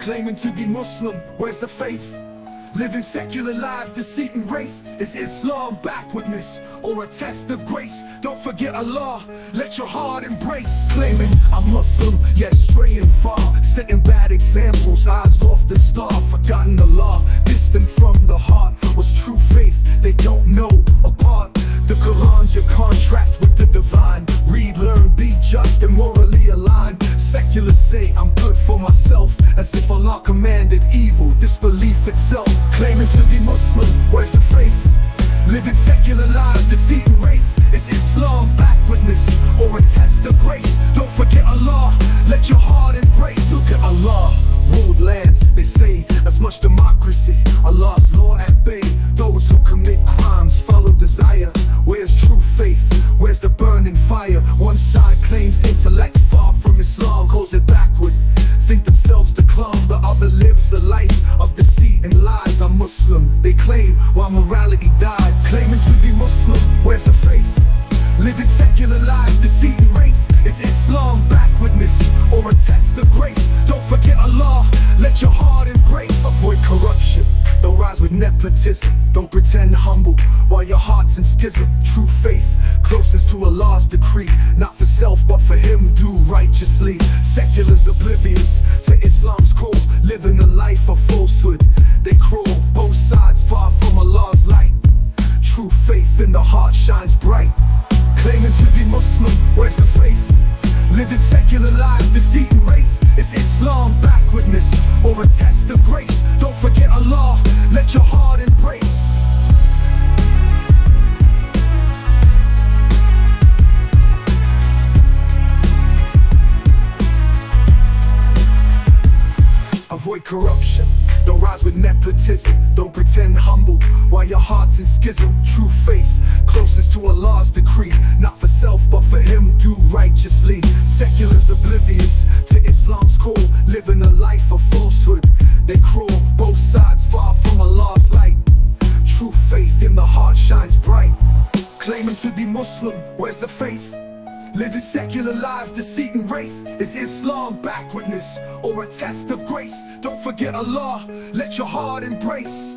Claiming to be Muslim, where's the faith? Living secular lives, deceit and wraith. Is Islam backwardness or a test of grace? Don't forget Allah, let your heart embrace. Claiming I'm Muslim, yet straying far. Setting bad examples, eyes off the star. Forgotten the law, distant from the heart. Was true faith, they don't know apart. The Quran's your contract with the divine. Read, learn, be just and morally aligned Secular say I'm good for myself As if Allah commanded evil, disbelief itself Claiming to be Muslim, where's the faith? Living secular lives, deceit and Is Islam backwardness or a test of grace? Don't forget Allah, let your heart embrace Look at Allah, ruled lands, they say As much democracy, Allah's law at bay Those who commit crimes follow desire Where's true faith? Where's the burning fire? One side claims intellect while morality dies. Claiming to be Muslim, where's the faith? Living secular lives, deceit and wraith Is Islam backwardness or a test of grace? Don't forget Allah, let your heart embrace. Avoid corruption, don't rise with nepotism. Don't pretend humble while your heart's in schism. True faith, closeness to Allah's decree. Not for self but for Him, do righteously. Secular's oblivious Avoid corruption, don't rise with nepotism. Don't pretend humble while your heart's in schism. True faith, closest to Allah's decree. Not for self but for Him, do righteously. Secular's oblivious to Islam's call. Living a life of falsehood. They crawl, both sides far from Allah's light. True faith in the heart shines bright. Claiming to be Muslim, where's the faith? Living secular lives, deceit and wraith Is Islam backwardness or a test of grace? Don't forget Allah, let your heart embrace